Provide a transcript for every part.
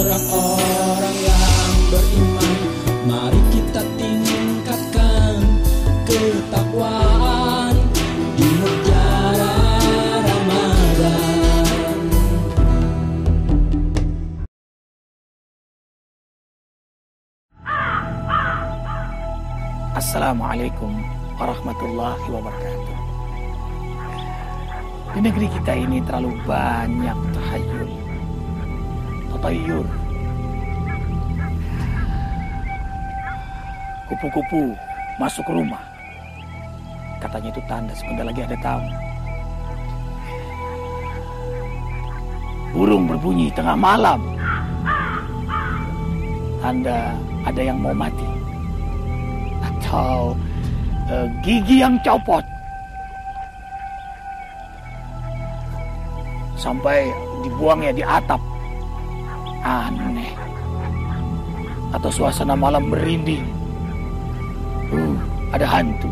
orang-orang yang beriman Mari kita tingkatkan ketakwaan Di mutiara Ramadan Assalamualaikum warahmatullahi wabarakatuh. Di negeri kita ini terlalu banyak tahayul, tatayur, kupu-kupu masuk rumah. Katanya itu tanda sebentar lagi ada tamu. Burung berbunyi tengah malam. Tanda ada yang mau mati atau uh, gigi yang copot sampai dibuangnya di atap aneh. Atau suasana malam merinding. Uh, ada hantu.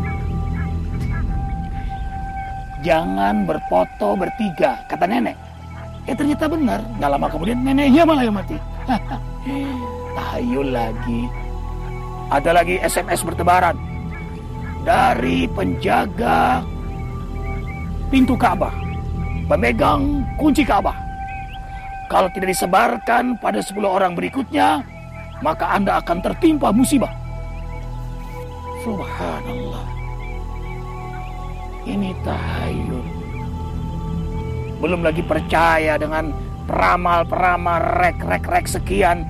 Jangan berfoto bertiga kata nenek. Eh ternyata benar. Nggak lama kemudian neneknya malah yang mati. Tahayul lagi. Ada lagi SMS bertebaran. Dari penjaga pintu Ka'bah, pemegang kunci Ka'bah. Kalau tidak disebarkan pada 10 orang berikutnya, maka Anda akan tertimpa musibah. Subhanallah. Ini tahayul. Belum lagi percaya dengan peramal-peramal rek-rek-rek sekian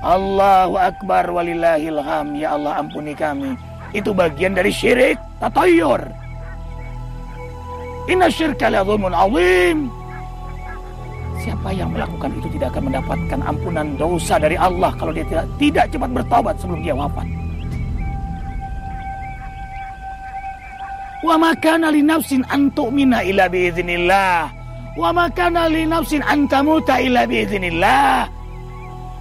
Allahu Akbar walillahilham ya Allah ampuni kami itu bagian dari syirik tatayur inna syirka la zulmun azim siapa yang melakukan itu tidak akan mendapatkan ampunan dosa dari Allah kalau dia tidak tidak cepat bertobat sebelum dia wafat wa makana li nafsin an tu'mina illa wa makana li nafsin an tamuta illa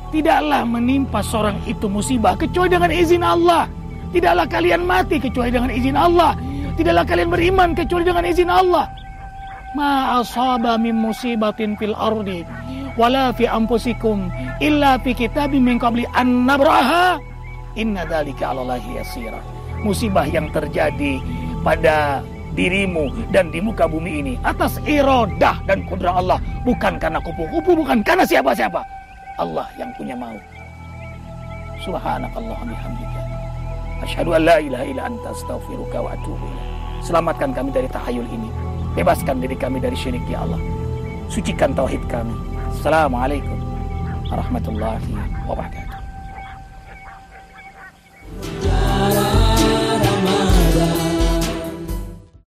Tidaklah menimpa seorang itu musibah kecuali dengan izin Allah. Tidaklah kalian mati kecuali dengan izin Allah. Tidaklah kalian beriman kecuali dengan izin Allah. Ma asaba min musibatin fil ardi wala fi anfusikum illa fi kitabim min qabli an nabraha. Inna dzalika 'alallahi yasira. Musibah yang terjadi pada dirimu dan di muka bumi ini atas iradah dan kudrat Allah bukan karena kupu-kupu bukan karena siapa-siapa Allah yang punya mau. Subhanakallah bihamdika. Asyhadu an la ilaha illa anta astaghfiruka wa atubu Selamatkan kami dari tahayul ini. Bebaskan diri kami dari syirik ya Allah. Sucikan tauhid kami. Assalamualaikum warahmatullahi wabarakatuh.